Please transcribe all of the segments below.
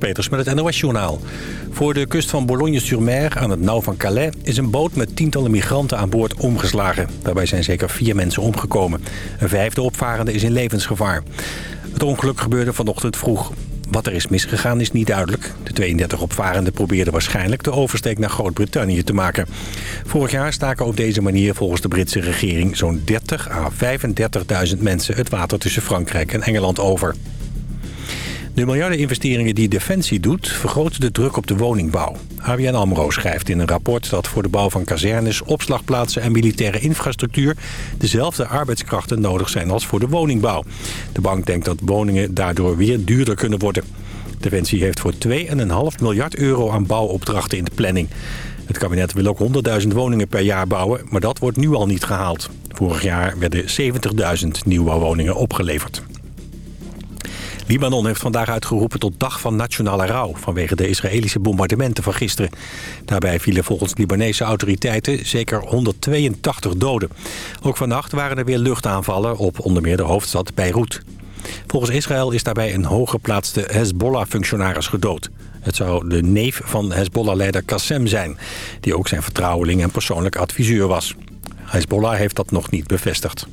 Peters met het NOS-journaal. Voor de kust van Boulogne-sur-Mer aan het nauw van Calais... is een boot met tientallen migranten aan boord omgeslagen. Daarbij zijn zeker vier mensen omgekomen. Een vijfde opvarende is in levensgevaar. Het ongeluk gebeurde vanochtend vroeg. Wat er is misgegaan is niet duidelijk. De 32 opvarenden probeerden waarschijnlijk de oversteek naar Groot-Brittannië te maken. Vorig jaar staken op deze manier volgens de Britse regering... zo'n 30 à 35.000 mensen het water tussen Frankrijk en Engeland over. De miljardeninvesteringen die Defensie doet... vergroten de druk op de woningbouw. ABN AMRO schrijft in een rapport dat voor de bouw van kazernes... opslagplaatsen en militaire infrastructuur... dezelfde arbeidskrachten nodig zijn als voor de woningbouw. De bank denkt dat woningen daardoor weer duurder kunnen worden. Defensie heeft voor 2,5 miljard euro aan bouwopdrachten in de planning. Het kabinet wil ook 100.000 woningen per jaar bouwen, maar dat wordt nu al niet gehaald. Vorig jaar werden 70.000 nieuwbouwwoningen opgeleverd. Libanon heeft vandaag uitgeroepen tot dag van nationale rouw... vanwege de Israëlische bombardementen van gisteren. Daarbij vielen volgens Libanese autoriteiten zeker 182 doden. Ook vannacht waren er weer luchtaanvallen op onder meer de hoofdstad Beirut. Volgens Israël is daarbij een hooggeplaatste Hezbollah-functionaris gedood. Het zou de neef van Hezbollah-leider Qassem zijn... die ook zijn vertrouweling en persoonlijk adviseur was. Hezbollah heeft dat nog niet bevestigd.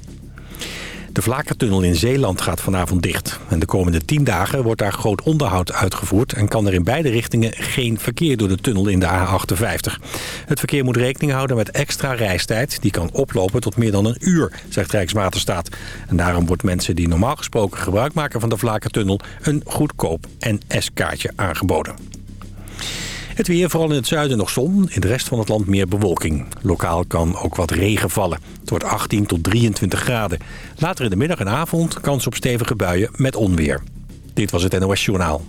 De Vlakertunnel in Zeeland gaat vanavond dicht. En de komende tien dagen wordt daar groot onderhoud uitgevoerd... en kan er in beide richtingen geen verkeer door de tunnel in de A58. Het verkeer moet rekening houden met extra reistijd... die kan oplopen tot meer dan een uur, zegt Rijkswaterstaat. En daarom wordt mensen die normaal gesproken gebruik maken van de Vlakertunnel... een goedkoop NS-kaartje aangeboden. Het weer, vooral in het zuiden nog zon. In de rest van het land meer bewolking. Lokaal kan ook wat regen vallen. Het wordt 18 tot 23 graden. Later in de middag en avond kans op stevige buien met onweer. Dit was het NOS Journaal.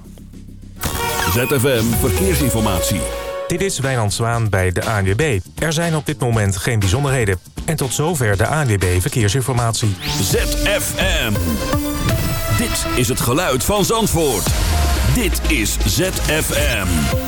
ZFM Verkeersinformatie. Dit is Wijnand Zwaan bij de ANWB. Er zijn op dit moment geen bijzonderheden. En tot zover de ANWB Verkeersinformatie. ZFM. Dit is het geluid van Zandvoort. Dit is ZFM.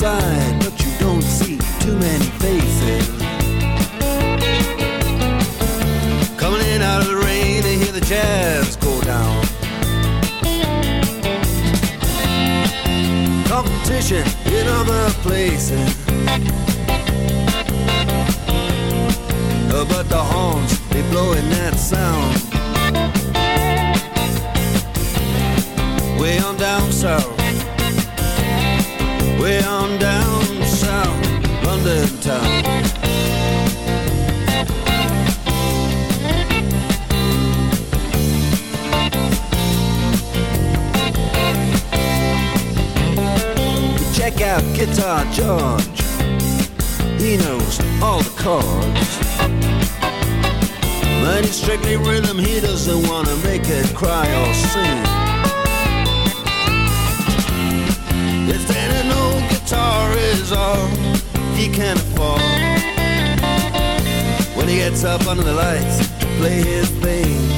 Inside, but you don't see too many faces. Coming in out of the rain to hear the jazz go down. Competition in other places. Uh, But the horns, they blowing that sound. Way on down south. Way on Town. Check out Guitar George. He knows all the chords. But he's strictly rhythm, he doesn't wanna make it cry or sing. If then an old guitar is all he can afford. When he gets up under the lights to play his thing.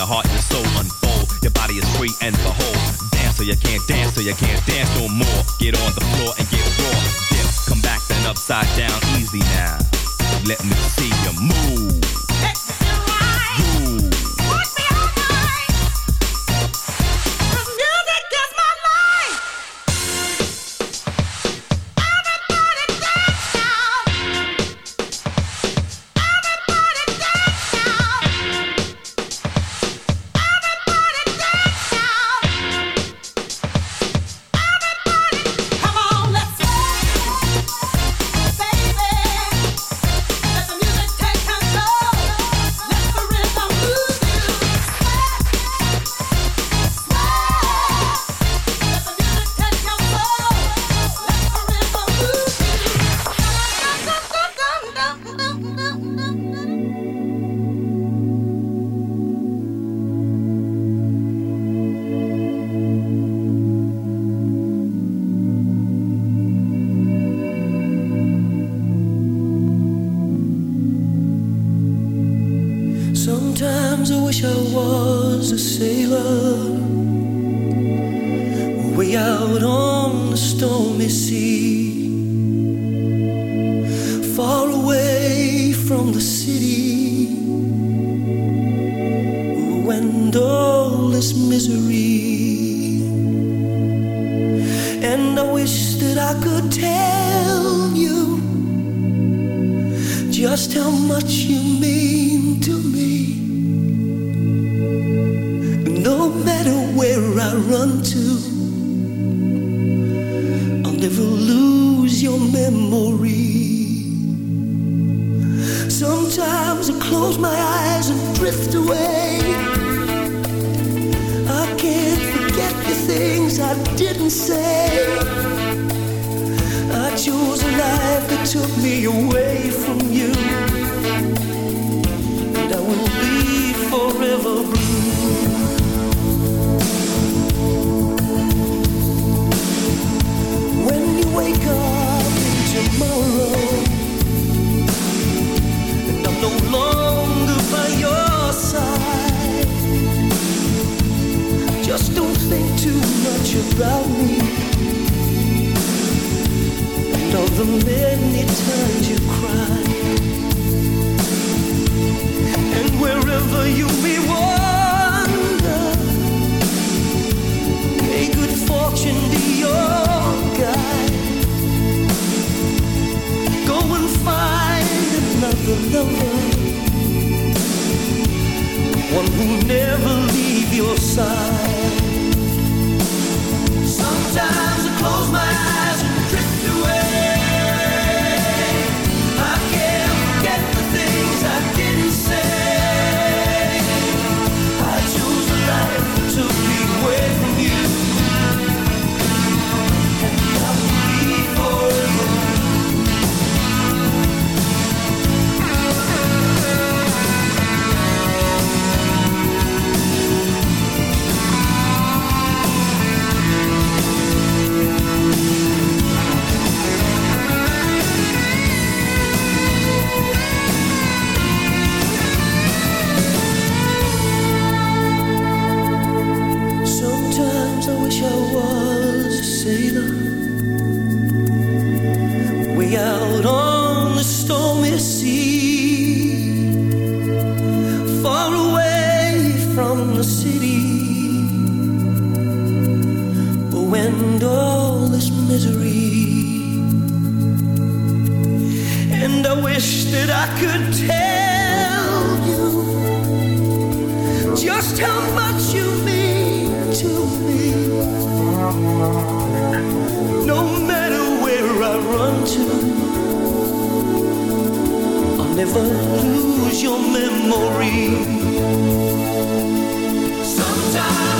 your heart took me away the city. But we'll all this misery. And I wish that I could tell you just how much you mean to me. No matter where I run to, I'll never lose your memory time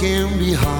can be hard.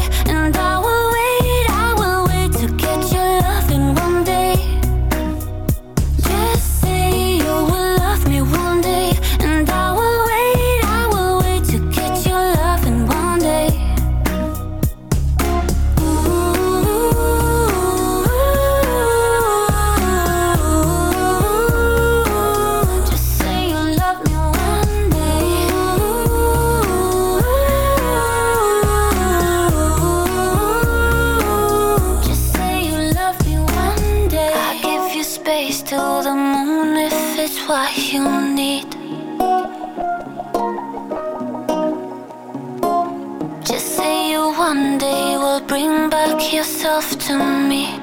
yourself to me.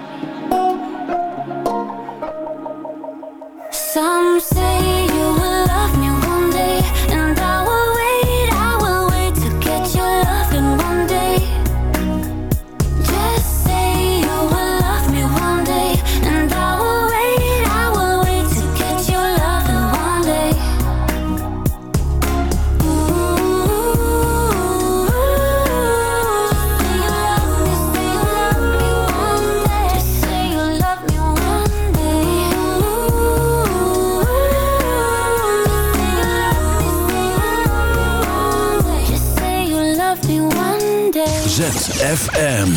ZFM.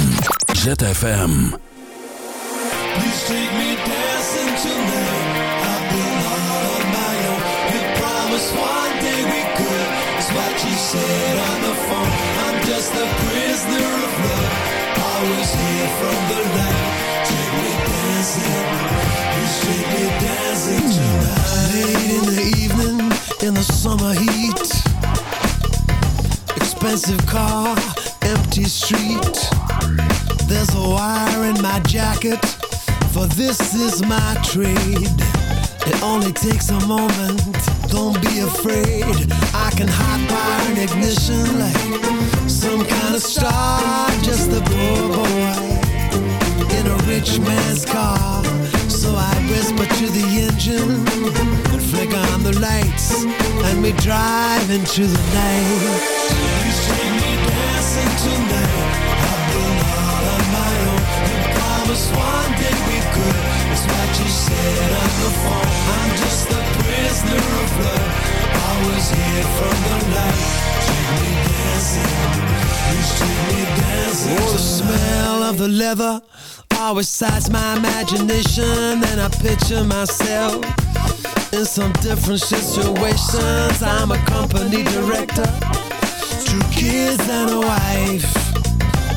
ZFM. Please take me dancing tonight. I've been all on my own. You promised one day we could. It's what you said on the phone. I'm just a prisoner of love. Always here from the light. Take me dancing. Please take me dancing tonight. Late in the evening, in the summer heat. Expensive car, empty street. There's a wire in my jacket, for this is my trade. It only takes a moment, don't be afraid. I can hot wire an ignition like some kind of star. Just a poor boy in a rich man's car. So I whisper to the engine and flick on the lights, and we drive into the night. Promised one day we could. It's what you said on the phone. I'm just a prisoner of love. Always here from the light. Take me dancing. Take me dancing. Oh, the smell of the leather always excites my imagination. And I picture myself in some different situations. I'm a company director, two kids and a wife.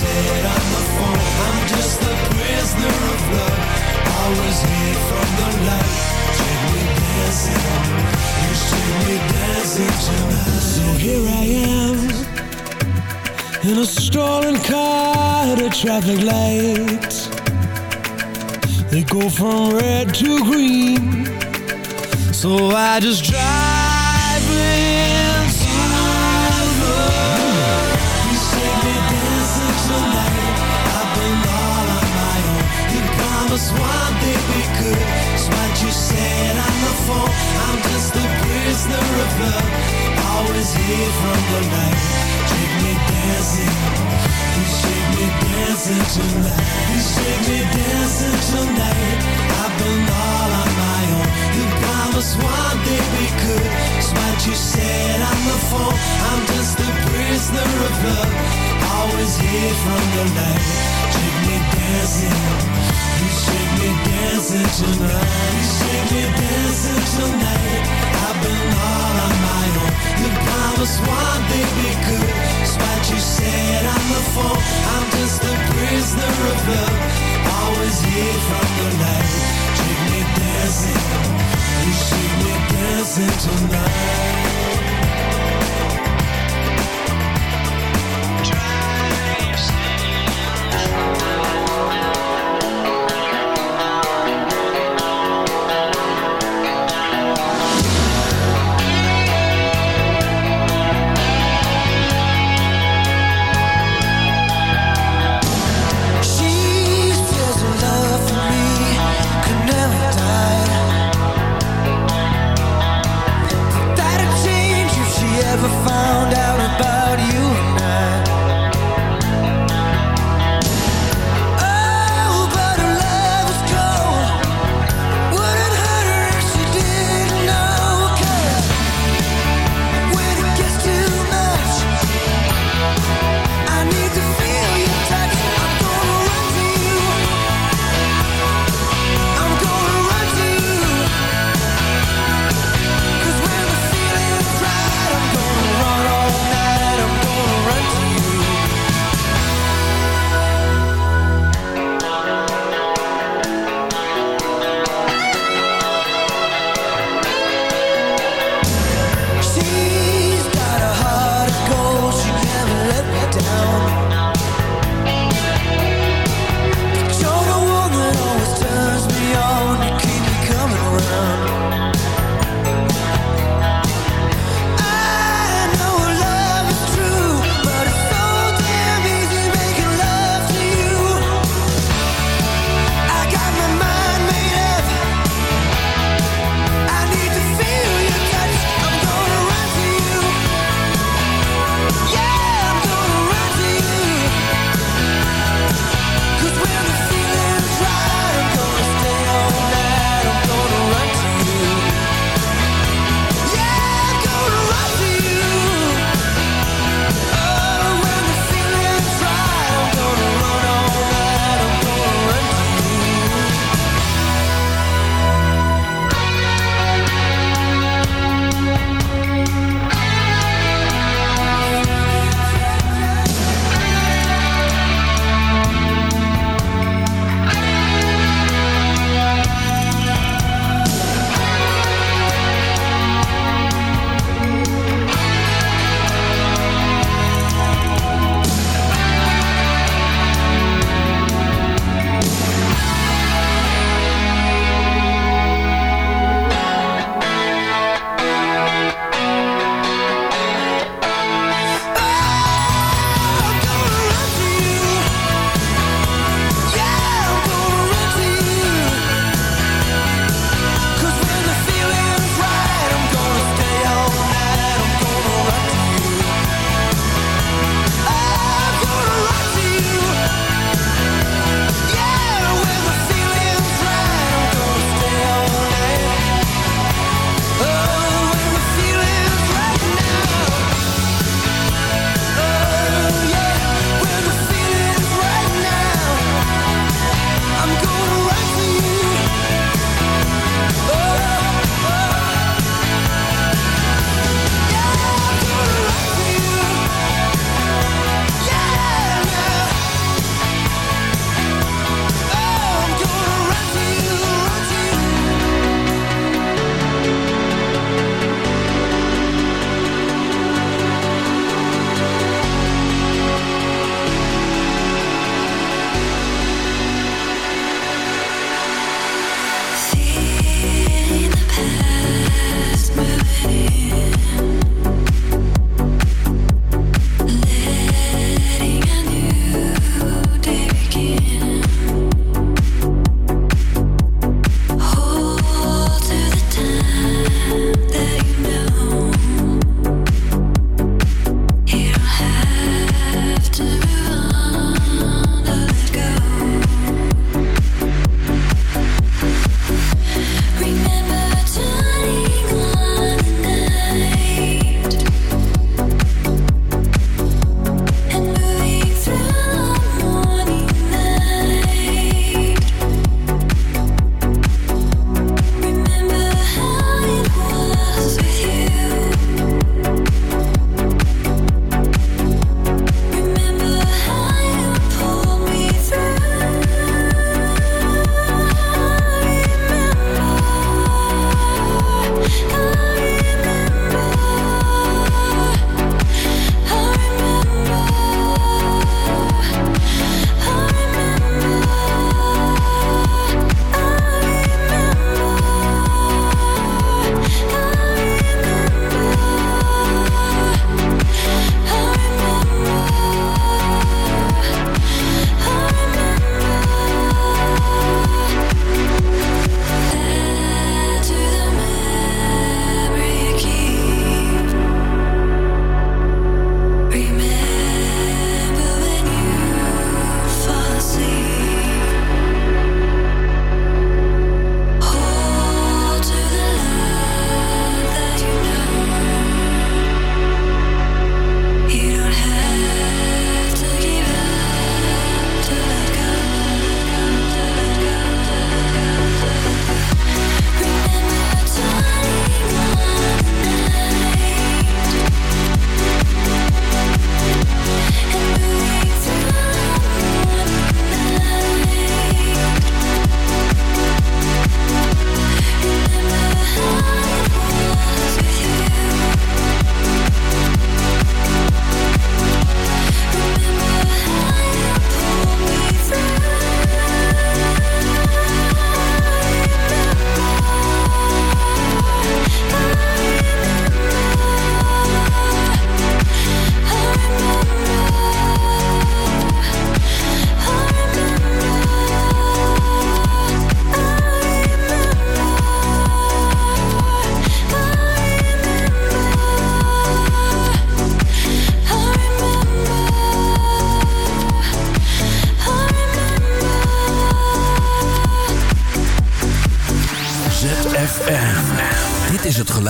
Said on the phone. I'm just a prisoner of love. Always here from the light. Take me dancing. You take me dancing tonight. So here I am in a stolen car at a traffic light. They go from red to green. So I just drive From the. Take me dancing. You shake me dancing tonight. You shake me dancing tonight. I've been all on my own. You promised one we could. You said the. I'm just a prisoner of love. Always from the. Shake me dancing. You shake me dancing tonight. You shake me dancing tonight. I've been all on my You promised one thing we could. It's what you said on the phone. I'm just a prisoner of love. Always here from the night. Shake me dancing. You shake me dancing tonight.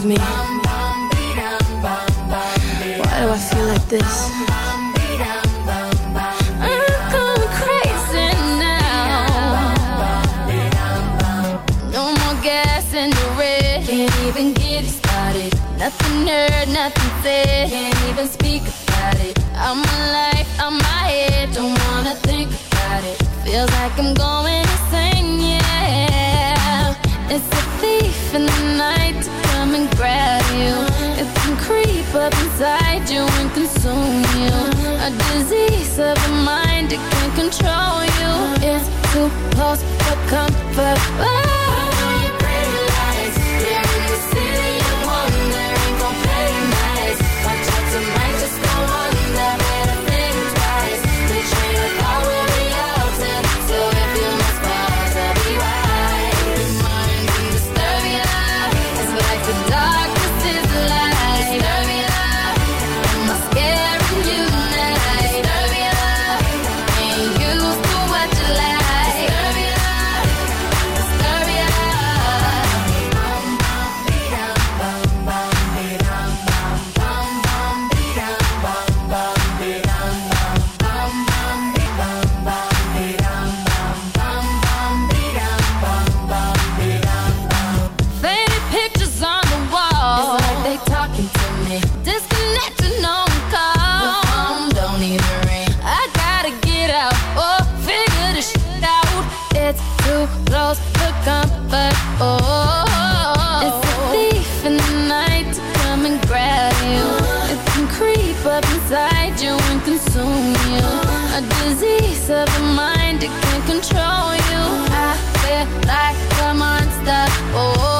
of me? Why do I feel like this? Even get it started. Nothing heard, nothing said. Can't even speak about it. I'm alive, I'm my head. Don't wanna think about it. Feels like I'm going insane, yeah. It's a thief in the night grab you. It can creep up inside you and consume you. A disease of the mind, it can control you. It's too close for comfort. inside you and consume you. A disease of the mind, it can control you. I feel like a monster. Oh.